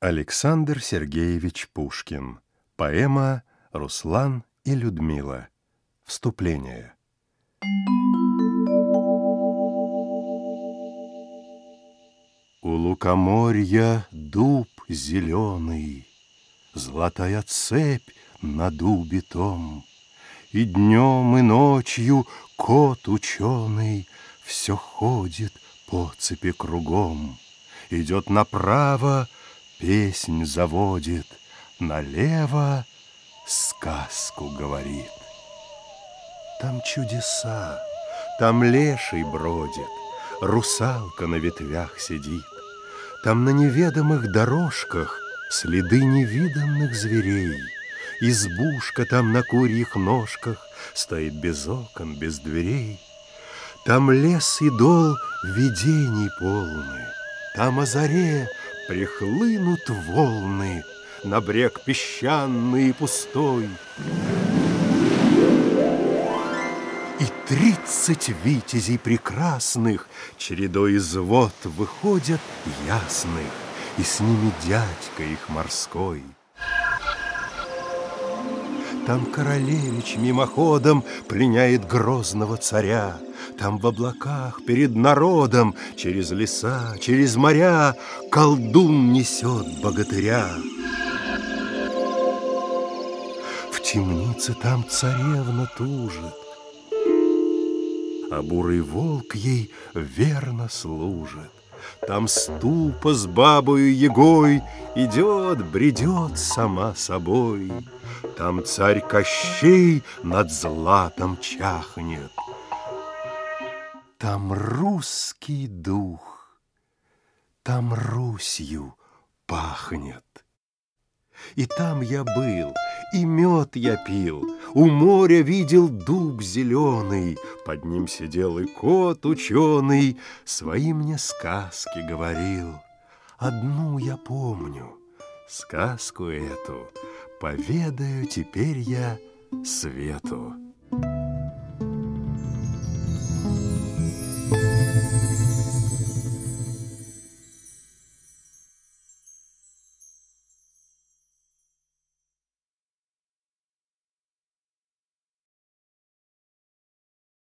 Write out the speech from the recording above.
Александр Сергеевич Пушкин. Поэма «Руслан и Людмила». Вступление. У лукоморья дуб зеленый, Золотая цепь на дубе том, И днем, и ночью кот ученый Все ходит по цепи кругом. Идет направо, песнь заводит, Налево сказку говорит. Там чудеса, там леший бродит, Русалка на ветвях сидит. Там на неведомых дорожках Следы невиданных зверей. Избушка там на курьих ножках Стоит без окон, без дверей. Там лес и дол видений полны, Там о прихлынут волны На брег песчаный и пустой. И тридцать витязей прекрасных Чередой из выходят ясных, И с ними дядька их морской. Там королевич мимоходом Пленяет грозного царя, Там в облаках перед народом Через леса, через моря Колдун несет богатыря. В темнице там царевна тужит, А бурый волк ей верно служит. Там ступа с бабою Егой Идет, бредет сама собой. Там царь Кощей над златом чахнет. Там русский дух, там Русью пахнет. И там я был, и мед я пил, У моря видел дуб зеленый, Под ним сидел и кот ученый, Свои мне сказки говорил. Одну я помню, сказку эту Поведаю теперь я свету. Thank you.